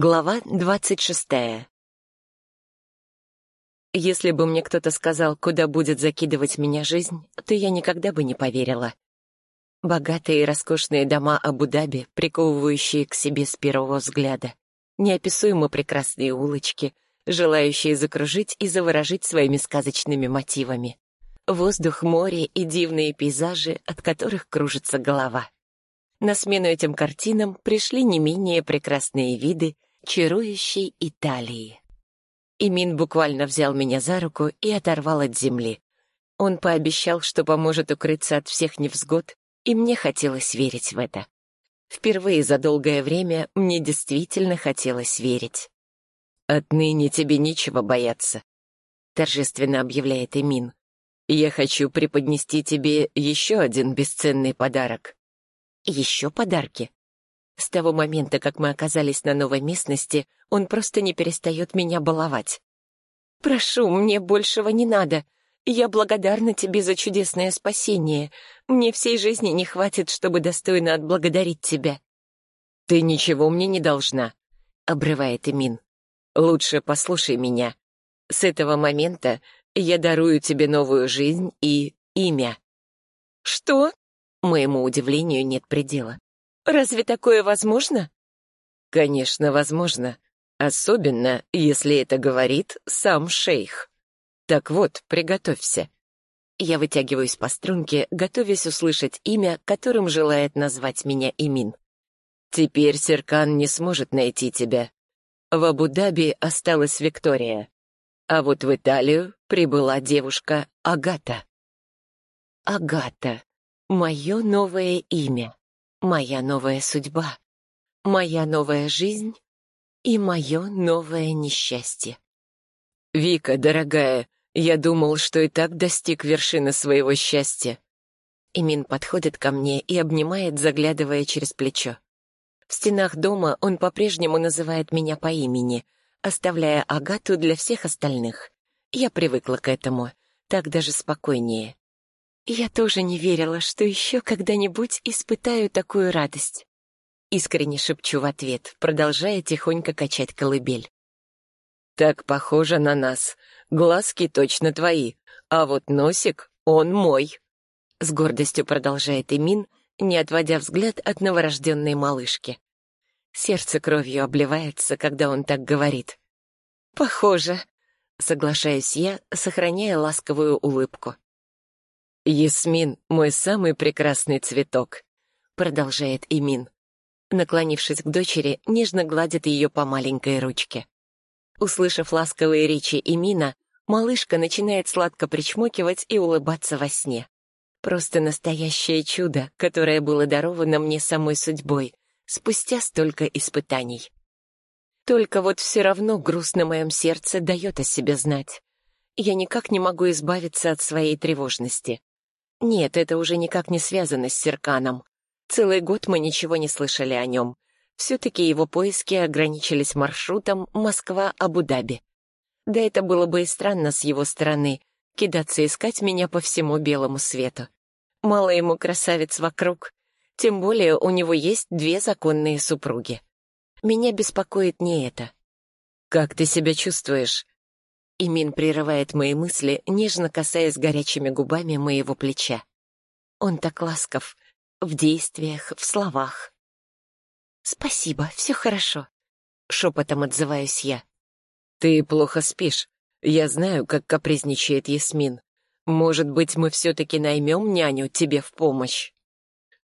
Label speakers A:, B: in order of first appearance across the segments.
A: Глава двадцать шестая Если бы мне кто-то сказал, куда будет закидывать меня жизнь, то я никогда бы не поверила. Богатые и роскошные дома Абу-Даби, приковывающие к себе с первого взгляда. Неописуемо прекрасные улочки, желающие закружить и заворожить своими сказочными мотивами. Воздух, море и дивные пейзажи, от которых кружится голова. На смену этим картинам пришли не менее прекрасные виды чарующей Италии. Имин буквально взял меня за руку и оторвал от земли. Он пообещал, что поможет укрыться от всех невзгод, и мне хотелось верить в это. Впервые за долгое время мне действительно хотелось верить. «Отныне тебе нечего бояться», — торжественно объявляет Эмин. «Я хочу преподнести тебе еще один бесценный подарок». Еще подарки? С того момента, как мы оказались на новой местности, он просто не перестает меня баловать. «Прошу, мне большего не надо. Я благодарна тебе за чудесное спасение. Мне всей жизни не хватит, чтобы достойно отблагодарить тебя». «Ты ничего мне не должна», — обрывает Эмин. «Лучше послушай меня. С этого момента я дарую тебе новую жизнь и имя». «Что?» Моему удивлению нет предела. «Разве такое возможно?» «Конечно, возможно. Особенно, если это говорит сам шейх. Так вот, приготовься». Я вытягиваюсь по струнке, готовясь услышать имя, которым желает назвать меня Имин. «Теперь Серкан не сможет найти тебя. В Абу-Даби осталась Виктория, а вот в Италию прибыла девушка Агата». Агата. Мое новое имя, моя новая судьба, моя новая жизнь и мое новое несчастье. «Вика, дорогая, я думал, что и так достиг вершины своего счастья». Имин подходит ко мне и обнимает, заглядывая через плечо. В стенах дома он по-прежнему называет меня по имени, оставляя Агату для всех остальных. Я привыкла к этому, так даже спокойнее. Я тоже не верила, что еще когда-нибудь испытаю такую радость. Искренне шепчу в ответ, продолжая тихонько качать колыбель. «Так похоже на нас. Глазки точно твои, а вот носик, он мой», — с гордостью продолжает Эмин, не отводя взгляд от новорожденной малышки. Сердце кровью обливается, когда он так говорит. «Похоже», — соглашаюсь я, сохраняя ласковую улыбку. «Ясмин — мой самый прекрасный цветок», — продолжает Имин. Наклонившись к дочери, нежно гладит ее по маленькой ручке. Услышав ласковые речи Имина, малышка начинает сладко причмокивать и улыбаться во сне. Просто настоящее чудо, которое было даровано мне самой судьбой, спустя столько испытаний. Только вот все равно груз на моем сердце дает о себе знать. Я никак не могу избавиться от своей тревожности. Нет, это уже никак не связано с Серканом. Целый год мы ничего не слышали о нем. Все-таки его поиски ограничились маршрутом Москва-Абу-Даби. Да это было бы и странно с его стороны, кидаться искать меня по всему белому свету. Мало ему красавиц вокруг. Тем более у него есть две законные супруги. Меня беспокоит не это. «Как ты себя чувствуешь?» Имин прерывает мои мысли, нежно касаясь горячими губами моего плеча. Он так ласков, в действиях, в словах. «Спасибо, все хорошо», — шепотом отзываюсь я. «Ты плохо спишь. Я знаю, как капризничает Ясмин. Может быть, мы все-таки наймем няню тебе в помощь?»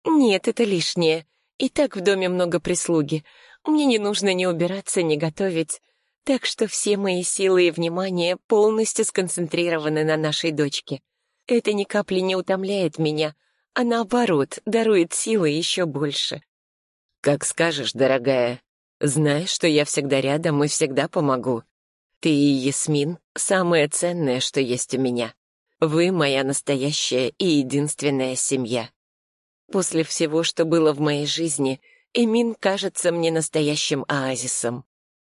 A: «Нет, это лишнее. И так в доме много прислуги. Мне не нужно ни убираться, ни готовить. Так что все мои силы и внимание полностью сконцентрированы на нашей дочке. Это ни капли не утомляет меня, а наоборот, дарует силы еще больше. «Как скажешь, дорогая. Знаешь, что я всегда рядом и всегда помогу. Ты и Ясмин — самое ценное, что есть у меня. Вы — моя настоящая и единственная семья. После всего, что было в моей жизни, Эмин кажется мне настоящим оазисом.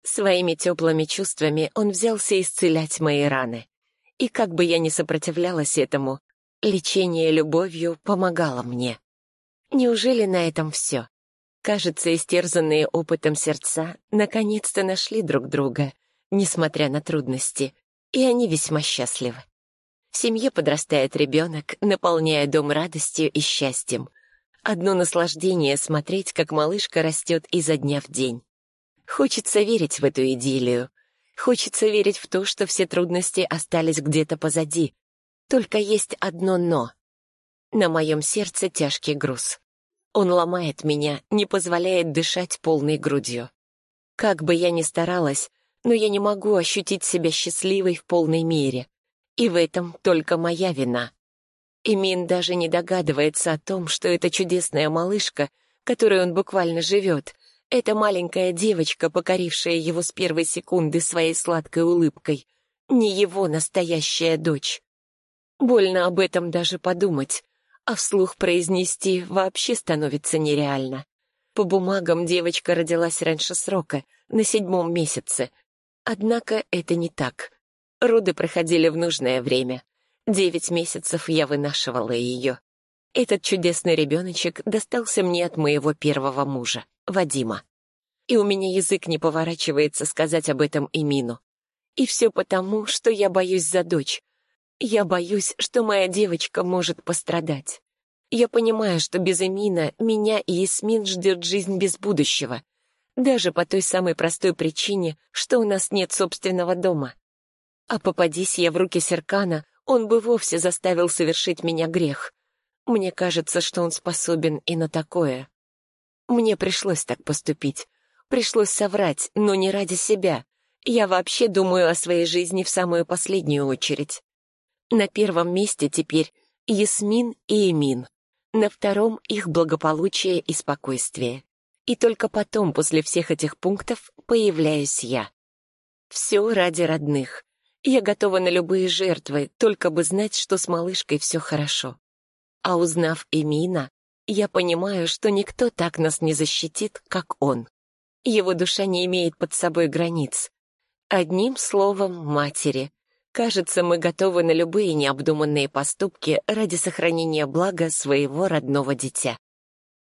A: Своими теплыми чувствами он взялся исцелять мои раны. И как бы я ни сопротивлялась этому, лечение любовью помогало мне. Неужели на этом все? Кажется, истерзанные опытом сердца наконец-то нашли друг друга, несмотря на трудности, и они весьма счастливы. В семье подрастает ребенок, наполняя дом радостью и счастьем. Одно наслаждение смотреть, как малышка растет изо дня в день. Хочется верить в эту идиллию. Хочется верить в то, что все трудности остались где-то позади. Только есть одно «но». На моем сердце тяжкий груз. Он ломает меня, не позволяет дышать полной грудью. Как бы я ни старалась, но я не могу ощутить себя счастливой в полной мере. И в этом только моя вина. Имин даже не догадывается о том, что эта чудесная малышка, которой он буквально живет, эта маленькая девочка, покорившая его с первой секунды своей сладкой улыбкой, не его настоящая дочь. Больно об этом даже подумать, а вслух произнести вообще становится нереально. По бумагам девочка родилась раньше срока, на седьмом месяце. Однако это не так. Роды проходили в нужное время. Девять месяцев я вынашивала ее. Этот чудесный ребеночек достался мне от моего первого мужа, Вадима. И у меня язык не поворачивается сказать об этом Эмину. И все потому, что я боюсь за дочь. Я боюсь, что моя девочка может пострадать. Я понимаю, что без Эмина меня и Ясмин ждет жизнь без будущего. Даже по той самой простой причине, что у нас нет собственного дома. А попадись я в руки Серкана, он бы вовсе заставил совершить меня грех. Мне кажется, что он способен и на такое. Мне пришлось так поступить. Пришлось соврать, но не ради себя. Я вообще думаю о своей жизни в самую последнюю очередь. На первом месте теперь Ясмин и Эмин. На втором — их благополучие и спокойствие. И только потом, после всех этих пунктов, появляюсь я. Все ради родных, я готова на любые жертвы, только бы знать, что с малышкой все хорошо. А узнав Эмина, я понимаю, что никто так нас не защитит, как он. Его душа не имеет под собой границ. Одним словом, матери. Кажется, мы готовы на любые необдуманные поступки ради сохранения блага своего родного дитя.